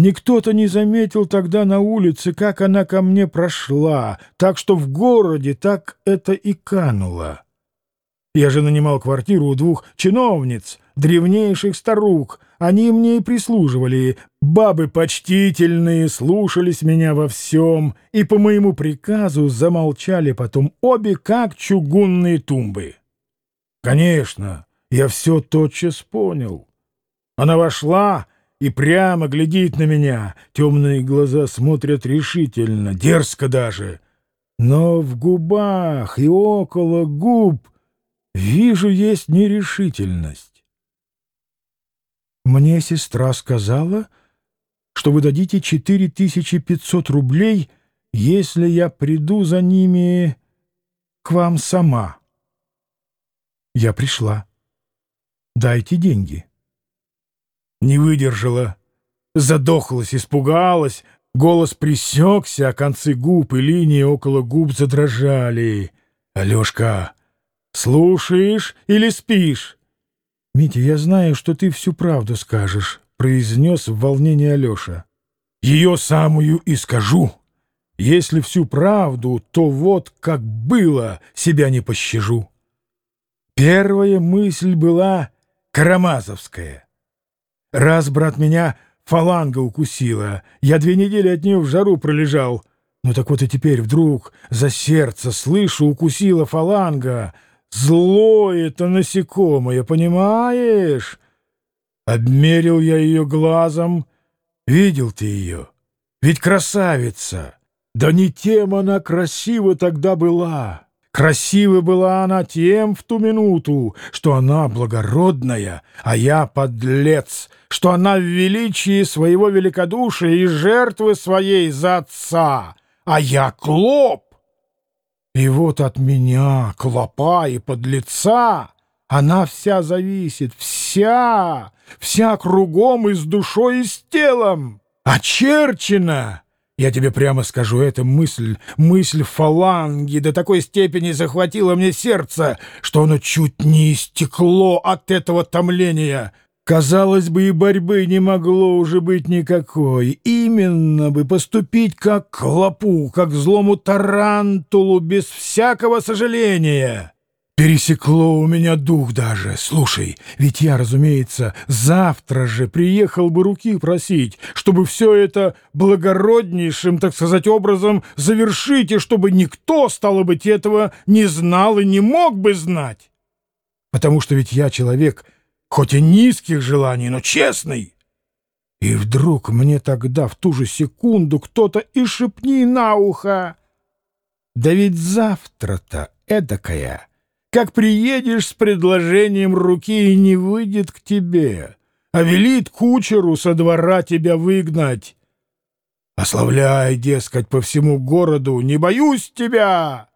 Никто-то не заметил тогда на улице, как она ко мне прошла, так что в городе так это и кануло. Я же нанимал квартиру у двух чиновниц, древнейших старух. Они мне и прислуживали. Бабы почтительные, слушались меня во всем, и по моему приказу замолчали потом обе, как чугунные тумбы. Конечно, я все тотчас понял. Она вошла и прямо глядит на меня. Темные глаза смотрят решительно, дерзко даже. Но в губах и около губ вижу есть нерешительность. Мне сестра сказала, что вы дадите 4500 рублей, если я приду за ними к вам сама. Я пришла. Дайте деньги. Не выдержала, задохлась, испугалась, голос присекся, а концы губ и линии около губ задрожали. «Алешка, слушаешь или спишь?» «Митя, я знаю, что ты всю правду скажешь», — произнес в волнении Алеша. «Ее самую и скажу. Если всю правду, то вот как было, себя не пощажу». Первая мысль была карамазовская. Раз, брат, меня фаланга укусила, я две недели от нее в жару пролежал. Ну так вот и теперь вдруг за сердце слышу, укусила фаланга. Злое это насекомое, понимаешь? Обмерил я ее глазом. Видел ты ее? Ведь красавица! Да не тем она красива тогда была. Красива была она тем в ту минуту, что она благородная, а я подлец, что она в величии своего великодушия и жертвы своей за отца, а я клоп. И вот от меня, клопа и подлеца, она вся зависит, вся, вся кругом и с душой, и с телом, очерчена. Я тебе прямо скажу, эта мысль, мысль фаланги до такой степени захватила мне сердце, что оно чуть не истекло от этого томления. Казалось бы, и борьбы не могло уже быть никакой. Именно бы поступить как клопу, как злому тарантулу, без всякого сожаления. Пересекло у меня дух даже. Слушай, ведь я, разумеется, завтра же приехал бы руки просить, чтобы все это благороднейшим, так сказать, образом завершить, и чтобы никто, стало быть, этого не знал и не мог бы знать. Потому что ведь я человек, хоть и низких желаний, но честный. И вдруг мне тогда, в ту же секунду, кто-то и шепни на ухо. Да ведь завтра-то эдакая как приедешь с предложением руки и не выйдет к тебе, а велит кучеру со двора тебя выгнать. Ославляй, дескать, по всему городу, не боюсь тебя.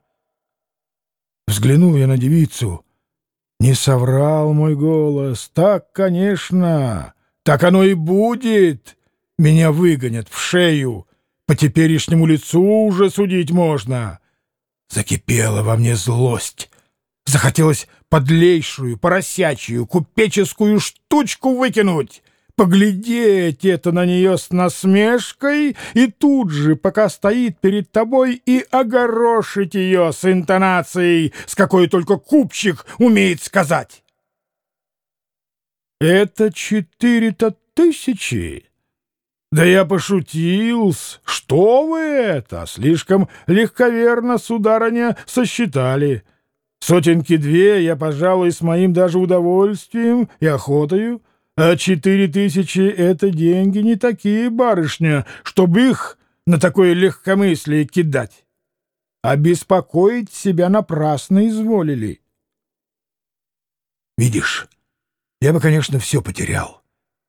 Взглянул я на девицу. Не соврал мой голос. Так, конечно, так оно и будет. Меня выгонят в шею. По теперешнему лицу уже судить можно. Закипела во мне злость. Захотелось подлейшую, поросячью, купеческую штучку выкинуть, поглядеть это на нее с насмешкой и тут же, пока стоит перед тобой, и огорошить ее с интонацией, с какой только купчик умеет сказать. «Это четыре-то тысячи!» «Да я пошутил -с. Что вы это? Слишком легковерно, сударыня, сосчитали». Сотенки две я, пожалуй, с моим даже удовольствием и охотою, а четыре тысячи — это деньги не такие, барышня, чтобы их на такое легкомыслие кидать. А беспокоить себя напрасно изволили. Видишь, я бы, конечно, все потерял.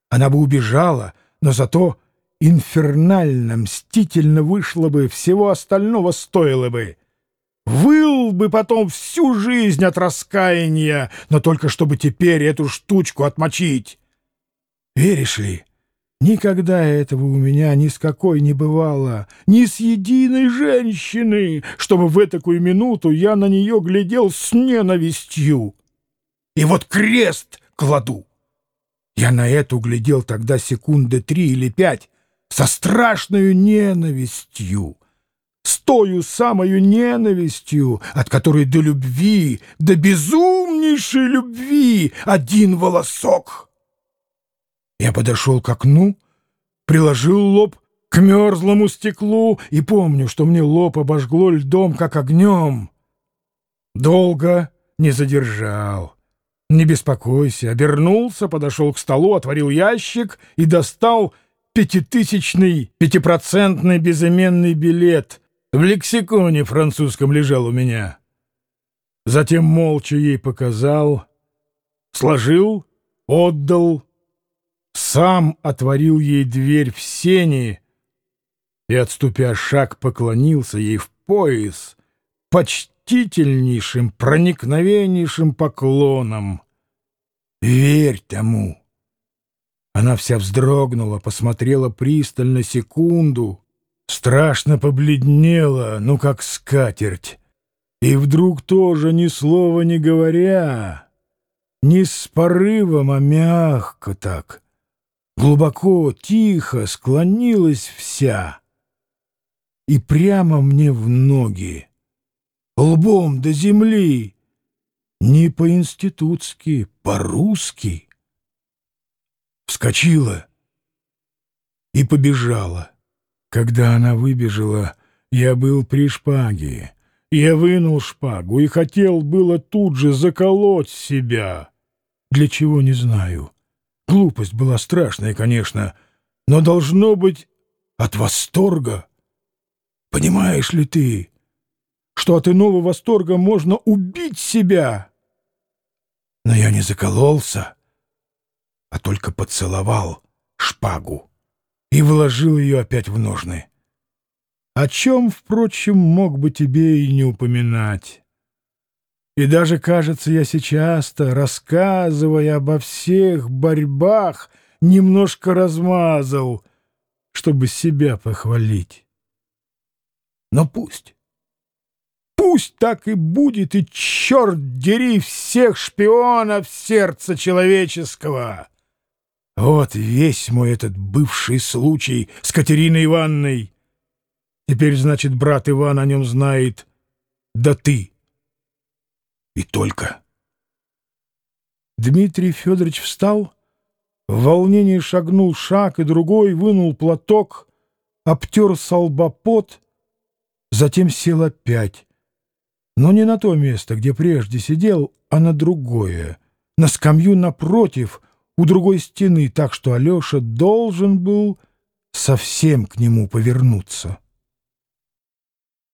Она бы убежала, но зато инфернально мстительно вышло бы, всего остального стоило бы. Выл бы потом всю жизнь от раскаяния, но только чтобы теперь эту штучку отмочить. Веришь ли, никогда этого у меня ни с какой не бывало, ни с единой женщины, чтобы в такую минуту я на нее глядел с ненавистью. И вот крест кладу. Я на эту глядел тогда секунды три или пять, со страшной ненавистью, тою самою ненавистью, от которой до любви, до безумнейшей любви один волосок. Я подошел к окну, приложил лоб к мерзлому стеклу и помню, что мне лоб обожгло льдом, как огнем. Долго не задержал. Не беспокойся. Обернулся, подошел к столу, отворил ящик и достал пятитысячный пятипроцентный безыменный билет. В лексиконе французском лежал у меня. Затем молча ей показал, сложил, отдал, сам отворил ей дверь в сени и, отступя шаг, поклонился ей в пояс, почти почтительнейшим, проникновеннейшим поклоном. «Верь тому!» Она вся вздрогнула, посмотрела пристально секунду, страшно побледнела, ну как скатерть, и вдруг тоже ни слова не говоря, не с порывом, а мягко так, глубоко, тихо склонилась вся и прямо мне в ноги лбом до земли. Не по-институтски, по-русски. Вскочила и побежала. Когда она выбежала, я был при шпаге. Я вынул шпагу и хотел было тут же заколоть себя. Для чего, не знаю. Глупость была страшная, конечно, но должно быть от восторга. Понимаешь ли ты? что от иного восторга можно убить себя. Но я не закололся, а только поцеловал шпагу и вложил ее опять в ножны. О чем, впрочем, мог бы тебе и не упоминать. И даже, кажется, я сейчас-то, рассказывая обо всех борьбах, немножко размазал, чтобы себя похвалить. Но пусть. Пусть так и будет, и черт дери всех шпионов сердца человеческого. Вот весь мой этот бывший случай с Катериной Ивановной. Теперь, значит, брат Иван о нем знает. Да ты. И только. Дмитрий Федорович встал, в волнении шагнул шаг и другой, вынул платок, обтер солбопот, затем сел опять но не на то место, где прежде сидел, а на другое, на скамью напротив, у другой стены, так что Алеша должен был совсем к нему повернуться.